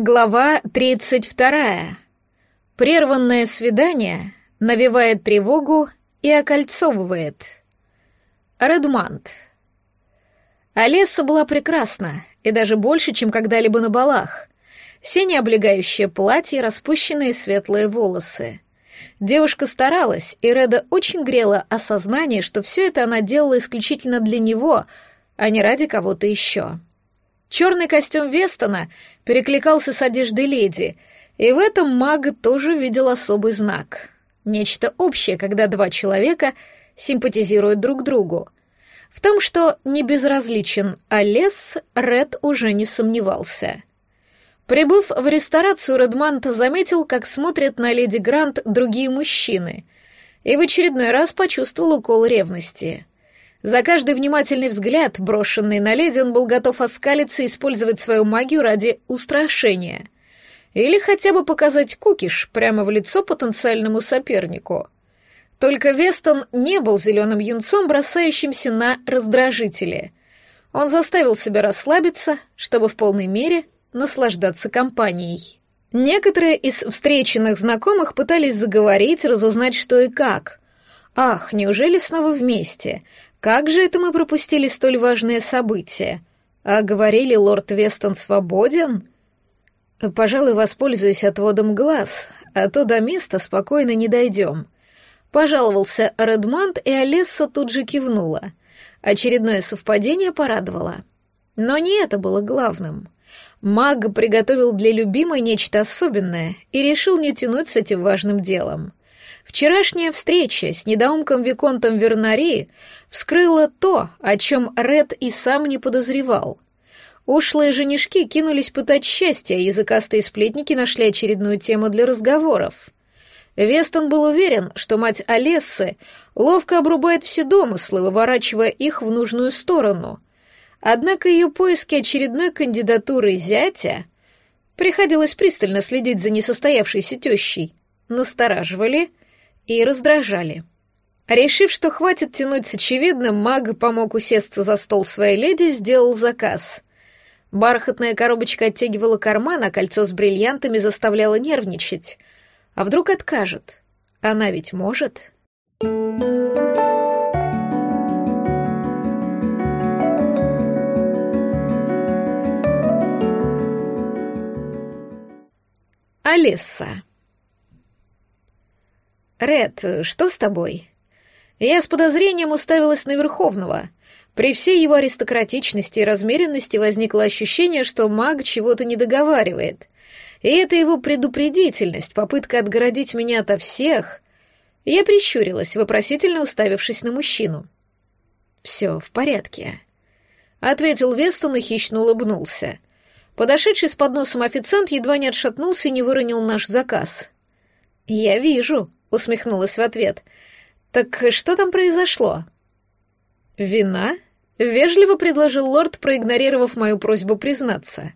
Глава 32. Прерванное свидание навевает тревогу и окольцовывает. Редмант. Олеса была прекрасна, и даже больше, чем когда-либо на балах. Сине облегающее платье, распущенные светлые волосы. Девушка старалась, и Реда очень грела осознание, что все это она делала исключительно для него, а не ради кого-то еще. Черный костюм Вестона перекликался с одеждой леди, и в этом маг тоже видел особый знак. Нечто общее, когда два человека симпатизируют друг другу. В том, что не безразличен Олес, Ред уже не сомневался. Прибыв в ресторацию, Редмант заметил, как смотрят на леди Грант другие мужчины, и в очередной раз почувствовал укол ревности — за каждый внимательный взгляд, брошенный на леди, он был готов оскалиться и использовать свою магию ради устрашения. Или хотя бы показать кукиш прямо в лицо потенциальному сопернику. Только Вестон не был зеленым юнцом, бросающимся на раздражители. Он заставил себя расслабиться, чтобы в полной мере наслаждаться компанией. Некоторые из встреченных знакомых пытались заговорить, разузнать, что и как. Ах, неужели снова вместе? Как же это мы пропустили столь важное событие? А говорили, лорд Вестон свободен? Пожалуй, воспользуюсь отводом глаз, а то до места спокойно не дойдем. Пожаловался Редмант, и Олесса тут же кивнула. Очередное совпадение порадовало. Но не это было главным. Маг приготовил для любимой нечто особенное и решил не тянуть с этим важным делом. Вчерашняя встреча с недоумком Виконтом Вернари вскрыла то, о чем Ред и сам не подозревал. Ушлые женишки кинулись пытать счастье, а языкастые сплетники нашли очередную тему для разговоров. Вестон был уверен, что мать Олессы ловко обрубает все домыслы, выворачивая их в нужную сторону. Однако ее поиски очередной кандидатуры зятя приходилось пристально следить за несостоявшейся тещей, настораживали и раздражали. Решив, что хватит тянуть с очевидным, маг помог усесться за стол своей леди, сделал заказ. Бархатная коробочка оттягивала карман, а кольцо с бриллиантами заставляло нервничать. А вдруг откажет? Она ведь может. Алиса. «Ред, что с тобой?» Я с подозрением уставилась на Верховного. При всей его аристократичности и размеренности возникло ощущение, что маг чего-то не договаривает. И это его предупредительность, попытка отгородить меня ото всех. Я прищурилась, вопросительно уставившись на мужчину. «Все в порядке», — ответил Вестон и хищно улыбнулся. Подошедший с подносом официант едва не отшатнулся и не выронил наш заказ. «Я вижу», усмехнулась в ответ. Так что там произошло? Вина? Вежливо предложил лорд, проигнорировав мою просьбу признаться.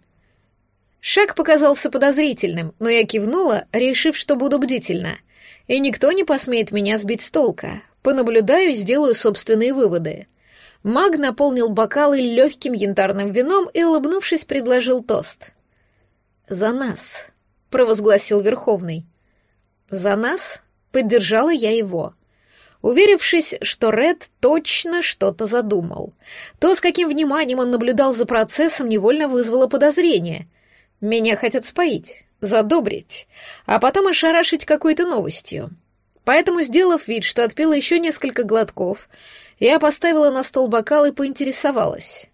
Шаг показался подозрительным, но я кивнула, решив, что буду бдительна. И никто не посмеет меня сбить с толка. Понаблюдаю и сделаю собственные выводы. Маг наполнил бокалы легким янтарным вином и, улыбнувшись, предложил тост. «За нас», — провозгласил Верховный. «За нас?» Поддержала я его. Уверившись, что Ред точно что-то задумал. То, с каким вниманием он наблюдал за процессом, невольно вызвало подозрение. Меня хотят споить, задобрить, а потом ошарашить какой-то новостью. Поэтому, сделав вид, что отпила еще несколько глотков, я поставила на стол бокал и поинтересовалась.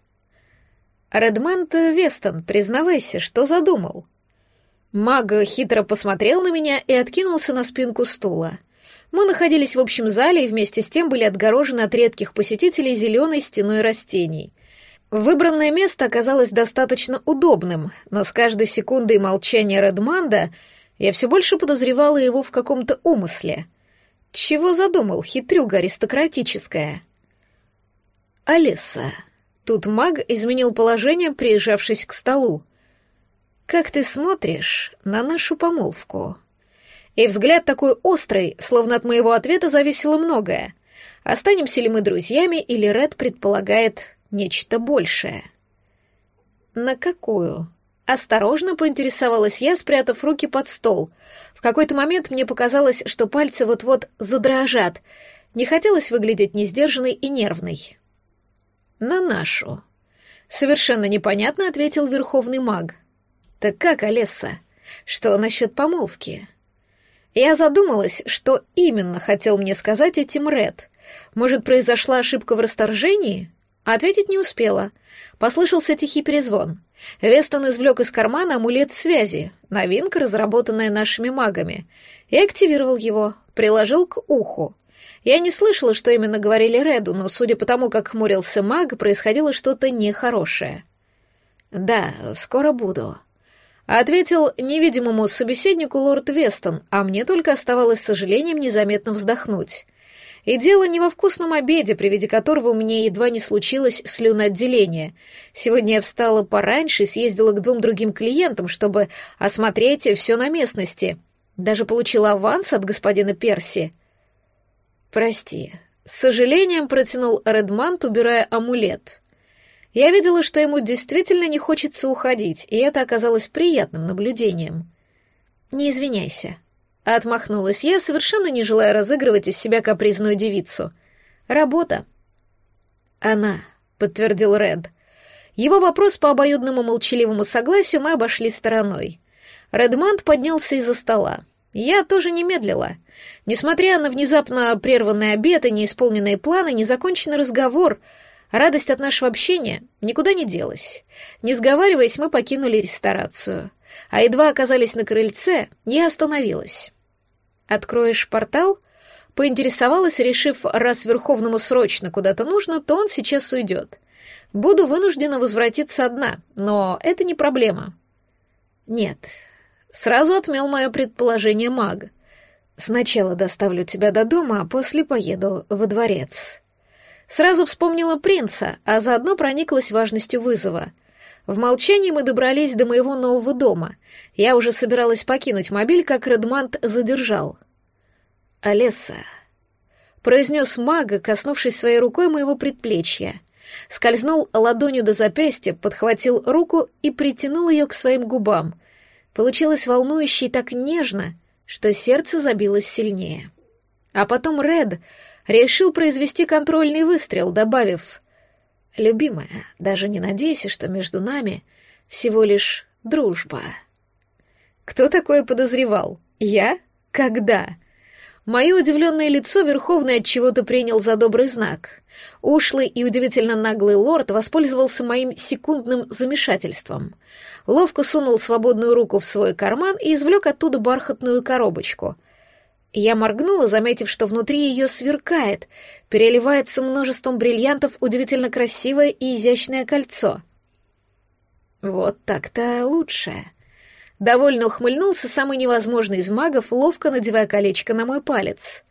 «Редмонд Вестон, признавайся, что задумал?» Маг хитро посмотрел на меня и откинулся на спинку стула. Мы находились в общем зале и вместе с тем были отгорожены от редких посетителей зеленой стеной растений. Выбранное место оказалось достаточно удобным, но с каждой секундой молчания Редманда я все больше подозревала его в каком-то умысле. Чего задумал хитрюга аристократическая? Алиса. Тут маг изменил положение, приезжавшись к столу. «Как ты смотришь на нашу помолвку?» И взгляд такой острый, словно от моего ответа зависело многое. Останемся ли мы друзьями, или Ред предполагает нечто большее? «На какую?» Осторожно поинтересовалась я, спрятав руки под стол. В какой-то момент мне показалось, что пальцы вот-вот задрожат. Не хотелось выглядеть несдержанной и нервной. «На нашу», — совершенно непонятно ответил верховный маг. «Так как, Олеса? Что насчет помолвки?» Я задумалась, что именно хотел мне сказать этим Ред. Может, произошла ошибка в расторжении? Ответить не успела. Послышался тихий перезвон. Вестон извлек из кармана амулет связи, новинка, разработанная нашими магами, и активировал его, приложил к уху. Я не слышала, что именно говорили Реду, но, судя по тому, как хмурился маг, происходило что-то нехорошее. «Да, скоро буду», — ответил невидимому собеседнику лорд Вестон, а мне только оставалось с сожалением незаметно вздохнуть — и дело не во вкусном обеде, при виде которого у меня едва не случилось слюноотделение. Сегодня я встала пораньше и съездила к двум другим клиентам, чтобы осмотреть все на местности. Даже получила аванс от господина Перси. «Прости», — с сожалением протянул Редмант, убирая амулет. Я видела, что ему действительно не хочется уходить, и это оказалось приятным наблюдением. «Не извиняйся», Отмахнулась я, совершенно не желая разыгрывать из себя капризную девицу. Работа. Она, подтвердил Ред. Его вопрос по обоюдному молчаливому согласию мы обошли стороной. Редмант поднялся из-за стола. Я тоже не медлила. Несмотря на внезапно прерванный обед и неисполненные планы, незаконченный разговор, радость от нашего общения никуда не делась. Не сговариваясь, мы покинули ресторацию а едва оказались на крыльце, я остановилась. «Откроешь портал?» Поинтересовалась, решив, раз Верховному срочно куда-то нужно, то он сейчас уйдет. Буду вынуждена возвратиться одна, но это не проблема. Нет, сразу отмел мое предположение маг. Сначала доставлю тебя до дома, а после поеду во дворец. Сразу вспомнила принца, а заодно прониклась важностью вызова — в молчании мы добрались до моего нового дома. Я уже собиралась покинуть мобиль, как Редмант задержал. «Олеса», — произнес мага, коснувшись своей рукой моего предплечья. Скользнул ладонью до запястья, подхватил руку и притянул ее к своим губам. Получилось волнующе и так нежно, что сердце забилось сильнее. А потом Ред решил произвести контрольный выстрел, добавив Любимая, даже не надейся, что между нами всего лишь дружба. Кто такое подозревал? Я? Когда? Мое удивленное лицо Верховный от чего-то принял за добрый знак. Ушлый и удивительно наглый лорд воспользовался моим секундным замешательством. Ловко сунул свободную руку в свой карман и извлек оттуда бархатную коробочку — я моргнула, заметив, что внутри ее сверкает, переливается множеством бриллиантов удивительно красивое и изящное кольцо. Вот так-то лучше. Довольно ухмыльнулся самый невозможный из магов, ловко надевая колечко на мой палец.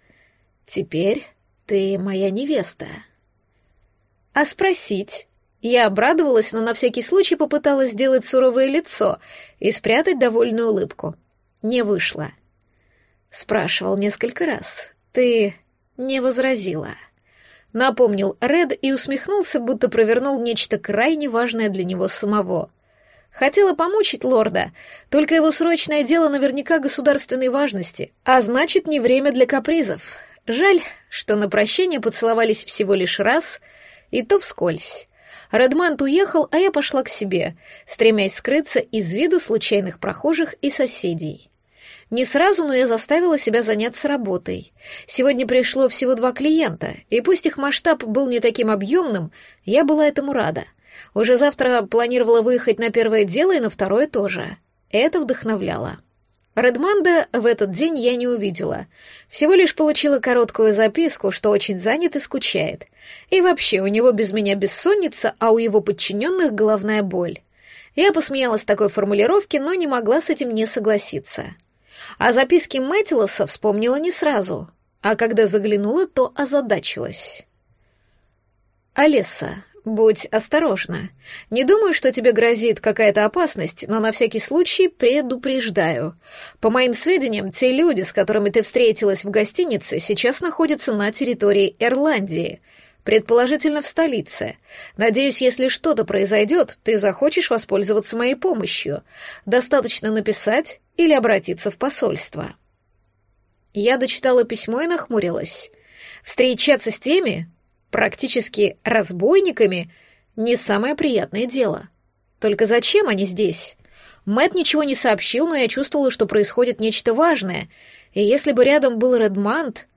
Теперь ты моя невеста. А спросить? Я обрадовалась, но на всякий случай попыталась сделать суровое лицо и спрятать довольную улыбку. Не вышло. Спрашивал несколько раз. Ты не возразила. Напомнил Ред и усмехнулся, будто провернул нечто крайне важное для него самого. Хотела помучить лорда, только его срочное дело наверняка государственной важности, а значит, не время для капризов. Жаль, что на прощение поцеловались всего лишь раз, и то вскользь. Редмант уехал, а я пошла к себе, стремясь скрыться из виду случайных прохожих и соседей. Не сразу, но я заставила себя заняться работой. Сегодня пришло всего два клиента, и пусть их масштаб был не таким объемным, я была этому рада. Уже завтра планировала выехать на первое дело и на второе тоже. Это вдохновляло. Редманда в этот день я не увидела. Всего лишь получила короткую записку, что очень занят и скучает. И вообще, у него без меня бессонница, а у его подчиненных головная боль. Я посмеялась такой формулировки, но не могла с этим не согласиться. А записки Мэтилоса вспомнила не сразу, а когда заглянула, то озадачилась. «Алиса, будь осторожна. Не думаю, что тебе грозит какая-то опасность, но на всякий случай предупреждаю. По моим сведениям, те люди, с которыми ты встретилась в гостинице, сейчас находятся на территории Ирландии. Предположительно в столице. Надеюсь, если что-то произойдет, ты захочешь воспользоваться моей помощью. Достаточно написать или обратиться в посольство». Я дочитала письмо и нахмурилась. Встречаться с теми, практически разбойниками, не самое приятное дело. Только зачем они здесь? Мэт ничего не сообщил, но я чувствовала, что происходит нечто важное, и если бы рядом был Редмант...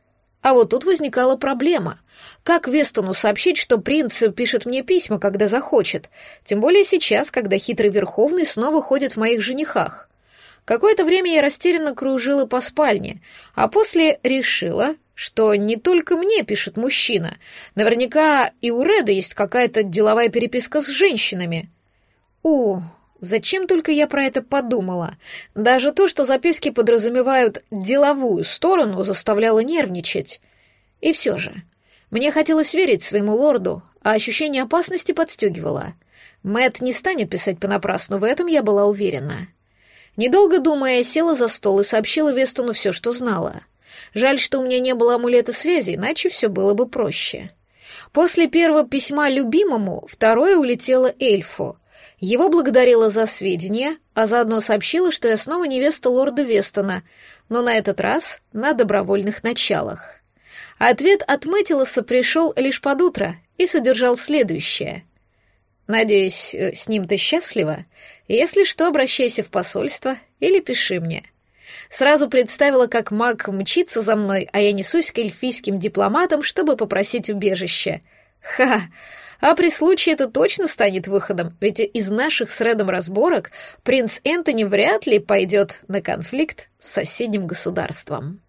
А вот тут возникала проблема. Как Вестону сообщить, что принц пишет мне письма, когда захочет? Тем более сейчас, когда хитрый Верховный снова ходит в моих женихах. Какое-то время я растерянно кружила по спальне, а после решила, что не только мне пишет мужчина. Наверняка и у Реда есть какая-то деловая переписка с женщинами. У, зачем только я про это подумала? Даже то, что записки подразумевают деловую сторону, заставляло нервничать. И все же, мне хотелось верить своему лорду, а ощущение опасности подстегивало. Мэт не станет писать понапрасну, в этом я была уверена. Недолго думая, села за стол и сообщила Вестону все, что знала. Жаль, что у меня не было амулета связи, иначе все было бы проще. После первого письма любимому второе улетело эльфу. Его благодарила за сведения, а заодно сообщила, что я снова невеста лорда Вестона, но на этот раз на добровольных началах. Ответ от Мэтилоса пришел лишь под утро и содержал следующее. «Надеюсь, э, с ним ты счастлива? Если что, обращайся в посольство или пиши мне. Сразу представила, как маг мчится за мной, а я несусь к эльфийским дипломатам, чтобы попросить убежище. Ха! А при случае это точно станет выходом, ведь из наших с Редом разборок принц Энтони вряд ли пойдет на конфликт с соседним государством.